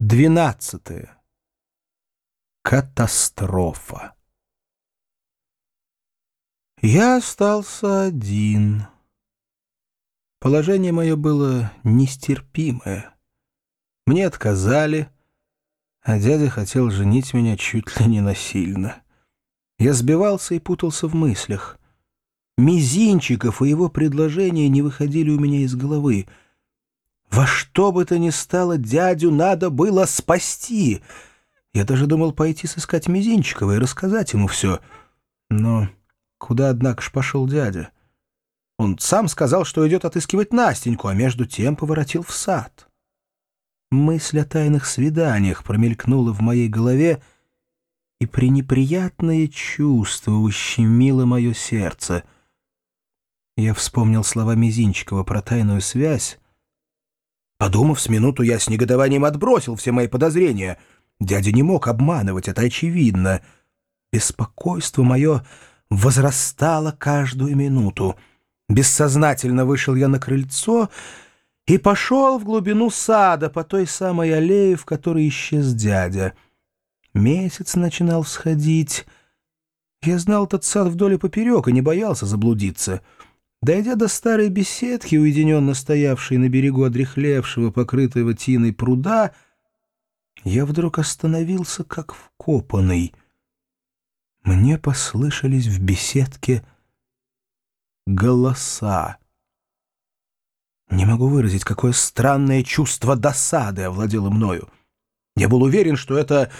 Двенадцатое. Катастрофа. Я остался один. Положение мое было нестерпимое. Мне отказали, а дядя хотел женить меня чуть ли не насильно. Я сбивался и путался в мыслях. Мизинчиков и его предложения не выходили у меня из головы. Во что бы то ни стало, дядю надо было спасти. Я даже думал пойти сыскать Мизинчикова и рассказать ему все. Но куда, однако ж, пошел дядя? Он сам сказал, что идет отыскивать Настеньку, а между тем поворотил в сад. Мысль о тайных свиданиях промелькнула в моей голове, и пренеприятное чувство ущемило мое сердце. Я вспомнил слова Мизинчикова про тайную связь. Подумав с минуту, я с негодованием отбросил все мои подозрения. Дядя не мог обманывать, это очевидно. Беспокойство мое возрастало каждую минуту. Бессознательно вышел я на крыльцо и пошел в глубину сада по той самой аллее, в которой исчез дядя. Месяц начинал всходить. Я знал этот сад вдоль и поперек и не боялся заблудиться. Дойдя до старой беседки, уединенно стоявшей на берегу одрехлевшего, покрытого тиной пруда, я вдруг остановился, как вкопанный. Мне послышались в беседке голоса. Не могу выразить, какое странное чувство досады овладело мною. Я был уверен, что это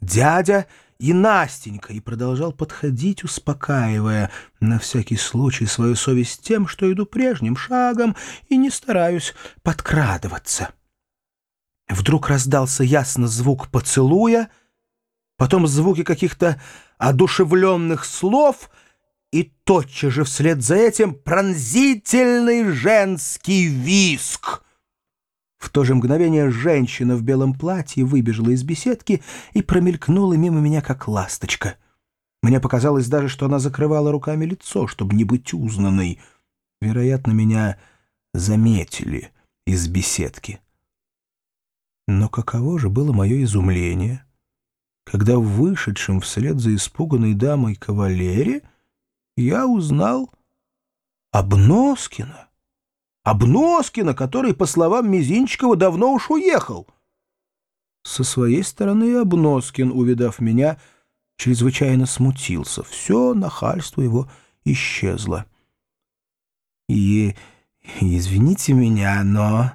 дядя и Настенька, и продолжал подходить, успокаивая на всякий случай свою совесть тем, что иду прежним шагом и не стараюсь подкрадываться. Вдруг раздался ясно звук поцелуя, потом звуки каких-то одушевленных слов — и тотчас же вслед за этим пронзительный женский виск. В то же мгновение женщина в белом платье выбежала из беседки и промелькнула мимо меня, как ласточка. Мне показалось даже, что она закрывала руками лицо, чтобы не быть узнанной. Вероятно, меня заметили из беседки. Но каково же было мое изумление, когда в вышедшем вслед за испуганной дамой кавалере — я узнал Обноскина. Обноскина, который, по словам Мизинчикова, давно уж уехал. Со своей стороны Обноскин, увидав меня, чрезвычайно смутился. Все нахальство его исчезло. И извините меня, но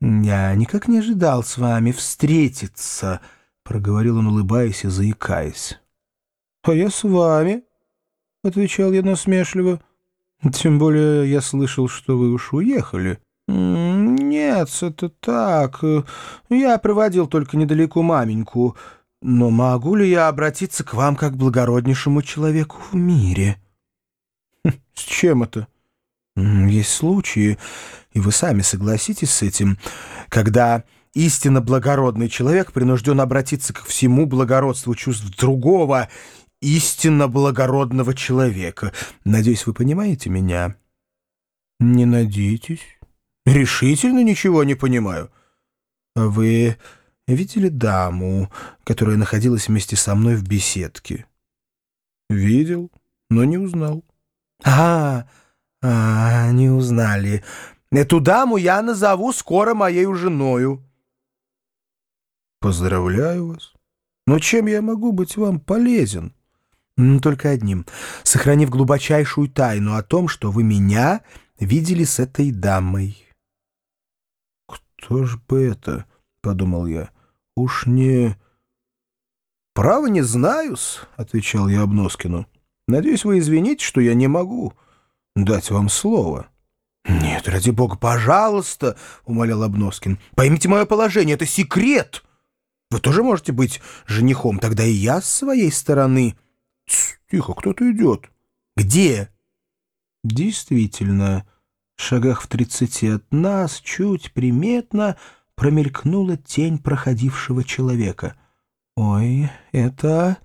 я никак не ожидал с вами встретиться, — проговорил он, улыбаясь и заикаясь. — А я с вами, — отвечал я насмешливо. «Тем более я слышал, что вы уж уехали». «Нет, это так. Я проводил только недалеко маменьку. Но могу ли я обратиться к вам как благороднейшему человеку в мире?» «С чем это?» «Есть случаи, и вы сами согласитесь с этим, когда истинно благородный человек принужден обратиться к всему благородству чувств другого истинно благородного человека. Надеюсь, вы понимаете меня?» «Не надейтесь. Решительно ничего не понимаю. Вы видели даму, которая находилась вместе со мной в беседке?» «Видел, но не узнал». «А, а, не узнали. Эту даму я назову скоро моей женою». «Поздравляю вас. Но чем я могу быть вам полезен?» Только одним. Сохранив глубочайшую тайну о том, что вы меня видели с этой дамой. «Кто ж бы это?» — подумал я. «Уж не...» «Право не знаю-с», — отвечал я Обноскину. «Надеюсь, вы извините, что я не могу дать вам слово». «Нет, ради бога, пожалуйста», — умолял Обноскин. «Поймите мое положение, это секрет. Вы тоже можете быть женихом, тогда и я с своей стороны...» Тихо, кто-то идет. Где? Действительно, в шагах в тридцати от нас, чуть приметно, промелькнула тень проходившего человека. «Ой, это...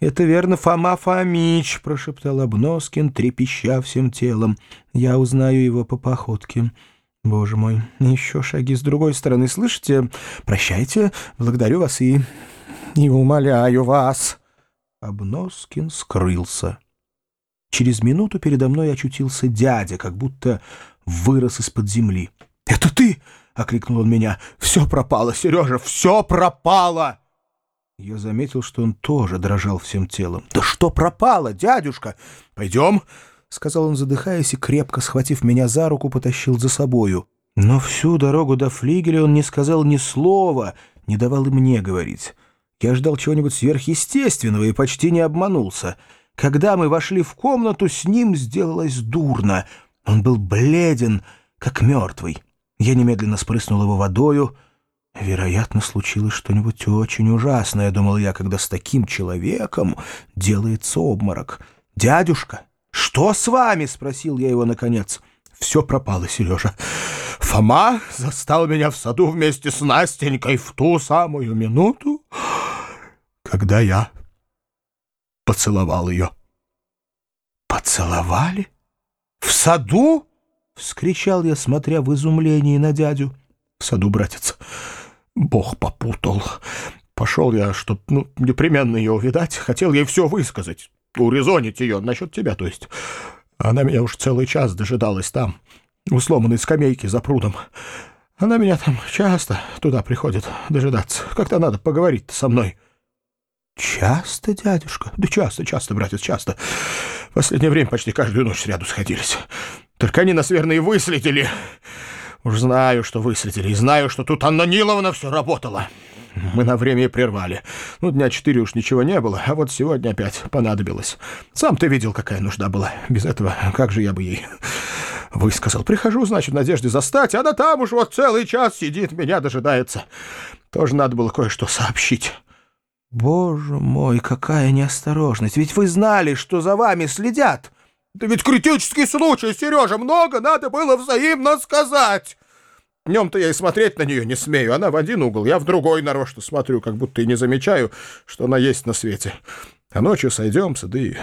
это верно Фома Фомич», — прошептал Обноскин, трепеща всем телом. «Я узнаю его по походке. Боже мой, еще шаги с другой стороны. Слышите? Прощайте, благодарю вас и... и умоляю вас. Обноскин скрылся. Через минуту передо мной очутился дядя, как будто вырос из-под земли. «Это ты!» — окликнул он меня. «Все пропало, Сережа, все пропало!» Я заметил, что он тоже дрожал всем телом. «Да что пропало, дядюшка? Пойдем!» — сказал он, задыхаясь, и, крепко схватив меня за руку, потащил за собою. Но всю дорогу до флигеля он не сказал ни слова, не давал и мне говорить. Я ждал чего-нибудь сверхъестественного и почти не обманулся. Когда мы вошли в комнату, с ним сделалось дурно. Он был бледен, как мертвый. Я немедленно спрыснул его водою. Вероятно, случилось что-нибудь очень ужасное, думал я, когда с таким человеком делается обморок. «Дядюшка, что с вами?» — спросил я его наконец. «Все пропало, Сережа. Фома застал меня в саду вместе с Настенькой в ту самую минуту, когда я поцеловал ее». «Поцеловали? В саду?» — вскричал я, смотря в изумлении на дядю. «В саду, братец, Бог попутал. Пошел я, чтоб, ну, непременно ее увидать. Хотел ей все высказать, урезонить ее, насчет тебя, то есть. Она меня уж целый час дожидалась там, у сломанной скамейки за прудом. Она меня там часто туда приходит дожидаться. Как-то надо поговорить со мной». «Часто, дядюшка?» «Да часто, часто, братец, часто. В последнее время почти каждую ночь ряду сходились». Только они нас, верно, и выследили. Уж знаю, что выследили, и знаю, что тут Анна Ниловна все работала. Мы на время и прервали. Ну, дня четыре уж ничего не было, а вот сегодня опять понадобилось. Сам ты видел, какая нужда была. Без этого как же я бы ей высказал. Прихожу, значит, в надежде застать, а она там уж вот целый час сидит, меня дожидается. Тоже надо было кое-что сообщить. Боже мой, какая неосторожность! Ведь вы знали, что за вами следят. Да ведь критический случай, Сережа, много надо было взаимно сказать. Днем-то я и смотреть на нее не смею. Она в один угол, я в другой нарочно смотрю, как будто и не замечаю, что она есть на свете. А ночью сойдемся, да и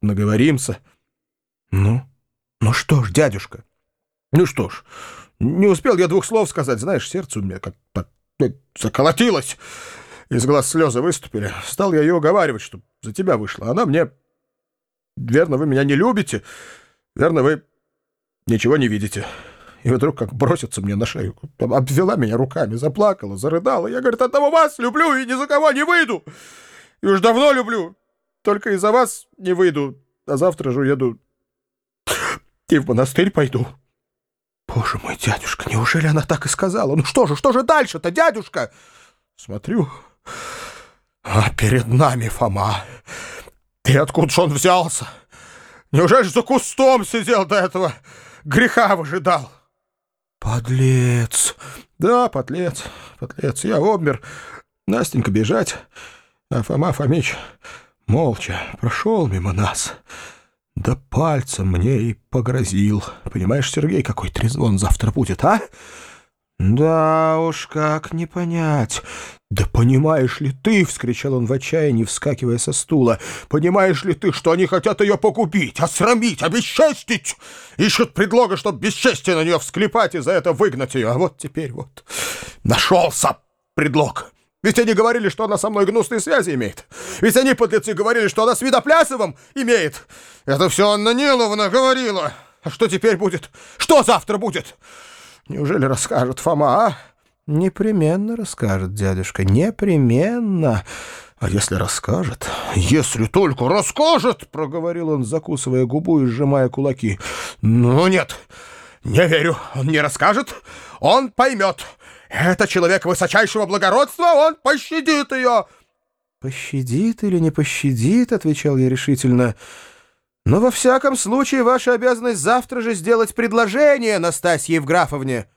наговоримся. Ну, ну что ж, дядюшка? Ну что ж, не успел я двух слов сказать, знаешь, сердце у меня как заколотилось. Из глаз слезы выступили. Стал я ее уговаривать, чтобы за тебя вышла. Она мне Верно, вы меня не любите. Верно, вы ничего не видите. И вдруг как бросится мне на шею. Обвела меня руками, заплакала, зарыдала. Я, говорит, одного вас люблю и ни за кого не выйду. И уж давно люблю. Только из-за вас не выйду. А завтра же уеду и в монастырь пойду. Боже мой, дядюшка, неужели она так и сказала? Ну что же, что же дальше-то, дядюшка? Смотрю, а перед нами Фома. И откуда ж он взялся? Неужели за кустом сидел до этого? Греха выжидал. Подлец. Да, подлец, подлец. Я обмер. Настенька бежать. А Фома Фомич молча прошел мимо нас. Да пальцем мне и погрозил. Понимаешь, Сергей, какой трезвон завтра будет, а? Да уж, как не понять. «Да понимаешь ли ты, — вскричал он в отчаянии, вскакивая со стула, — понимаешь ли ты, что они хотят ее погубить, осрамить, обесчестить? Ищут предлога, чтобы бесчестие на нее всклепать и за это выгнать ее. А вот теперь вот нашелся предлог. Ведь они говорили, что она со мной гнусные связи имеет. Ведь они, подлецы, говорили, что она с Видоплясовым имеет. Это все Анна Ниловна говорила. А что теперь будет? Что завтра будет? Неужели расскажет Фома, а?» «Непременно расскажет, дядюшка, непременно. А если расскажет?» «Если только расскажет!» — проговорил он, закусывая губу и сжимая кулаки. «Ну нет, не верю, он не расскажет, он поймет. Это человек высочайшего благородства, он пощадит ее!» «Пощадит или не пощадит?» — отвечал я решительно. «Но во всяком случае ваша обязанность завтра же сделать предложение Настасье Евграфовне».